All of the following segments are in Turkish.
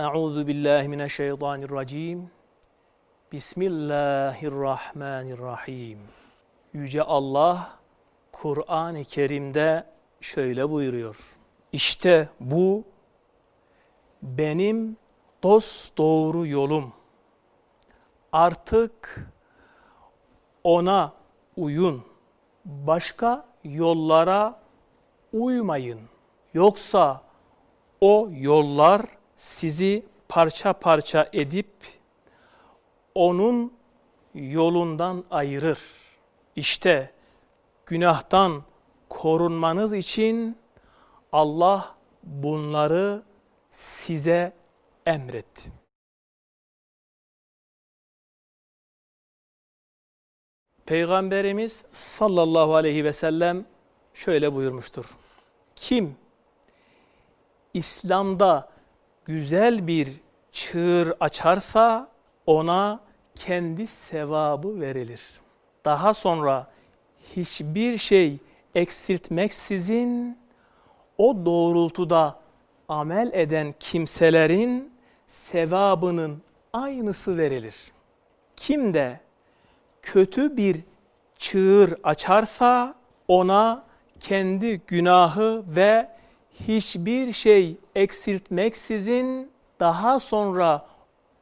Euzu billahi mineşşeytanirracim. Bismillahirrahmanirrahim. Yüce Allah Kur'an-ı Kerim'de şöyle buyuruyor. İşte bu benim dost doğru yolum. Artık ona uyun. Başka yollara uymayın. Yoksa o yollar sizi parça parça edip onun yolundan ayırır. İşte günahtan korunmanız için Allah bunları size emretti. Peygamberimiz sallallahu aleyhi ve sellem şöyle buyurmuştur. Kim İslam'da güzel bir çığır açarsa ona kendi sevabı verilir. Daha sonra hiçbir şey eksiltmeksizin o doğrultuda amel eden kimselerin sevabının aynısı verilir. Kim de kötü bir çığır açarsa ona kendi günahı ve hiçbir şey eksiltmeksizin daha sonra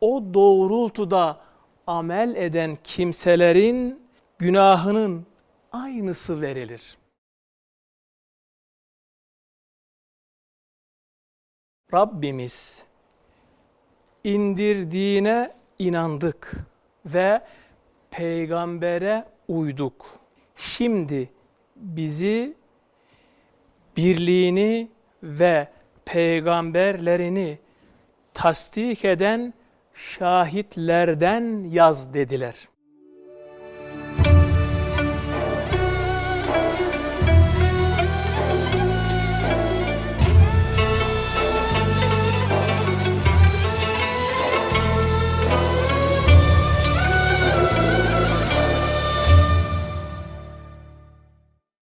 o doğrultuda amel eden kimselerin günahının aynısı verilir. Rabbimiz indirdiğine inandık ve peygambere uyduk. Şimdi bizi birliğini ve peygamberlerini tasdik eden şahitlerden yaz dediler.